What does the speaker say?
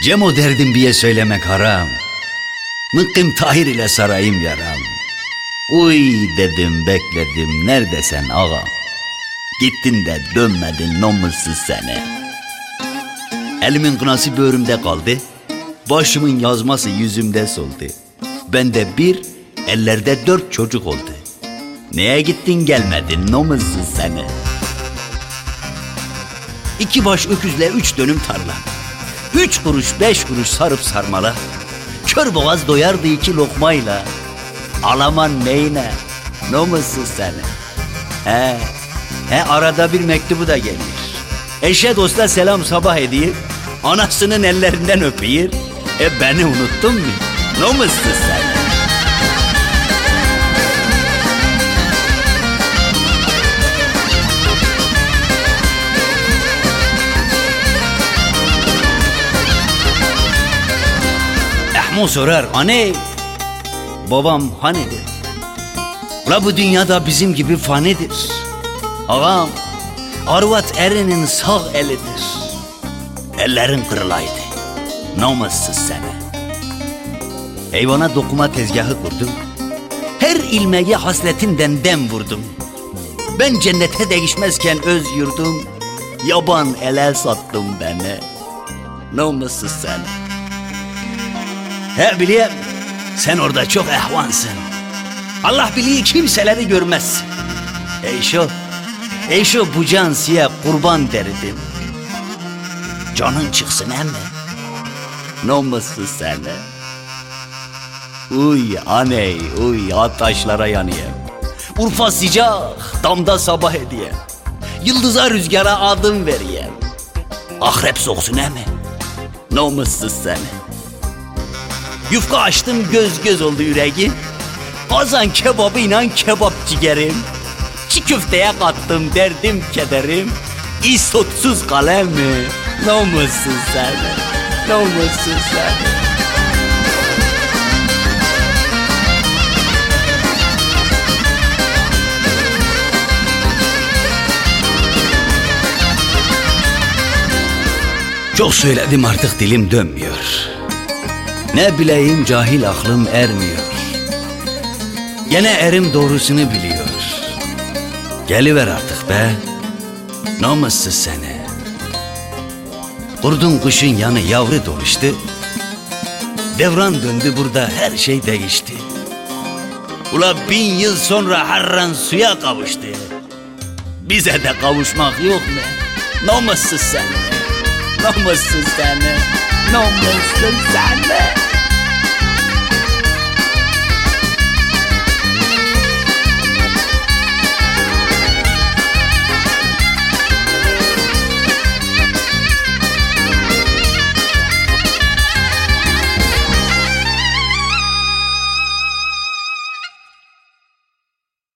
Cemo derdim diye söylemek haram. Mıkkım Tahir ile sarayım yaram. Uy dedim bekledim neredesin ağa? Gittin de dönmedin namussuz seni. Elimin kınası böğrümde kaldı. Başımın yazması yüzümde soldu. Bende bir, ellerde dört çocuk oldu. Neye gittin gelmedin namussuz seni. İki baş öküzle üç dönüm tarla. Üç kuruş beş kuruş sarıp sarmala. Kör boğaz doyardı iki lokmayla. Alaman neyine? Namussuz seni. He, he arada bir mektubu da gelir. Eşe dosta selam sabah edeyim. Anasının ellerinden öpeyim. E beni unuttun mu? Namussuz seni. Ehmu sorar anne babam hanidir? La bu dünyada bizim gibi fanidir. Ağam arvat erinin sağ elidir. Ellerin kırılaydı. Namussuz seni. Eyvana dokuma tezgahı kurdum. Her ilmeğe hasletimden dem vurdum. Ben cennete değişmezken öz yurdum. Yaban ele sattım beni. Namussuz seni. He bileyim. Sen orada çok ehvansın. Allah biliyor kimseleri görmez. Eyşo, Eyşo bu can siye kurban derdim. Canın çıksın emme. Namussuz seni. Uy aney, uy ataşlara yanayım. Urfa sıcak, damda sabah hediye. Yıldıza rüzgara adım vereyim. Akrep soksun emme. Namussuz seni. Yufka açtım göz göz oldu yüreği. Kazan kebabıyla kebap ciğerim. Çiğ köfteye kattım derdim kederim. İsotsuz kalem mi? Namussuz sen. Namussuz sen. Çok söyledim artık dilim dönmüyor. Ne bileyim cahil aklım ermiyor. Gene erim doğrusunu biliyor. Geliver artık be. Namussuz seni. Kurdun kuşun yanı yavru doluştu. Devran döndü burada her şey değişti. Ula bin yıl sonra harran suya kavuştu. Bize de kavuşmak yok mu? Namussuz seni. Namussuz seni. Namussuz seni.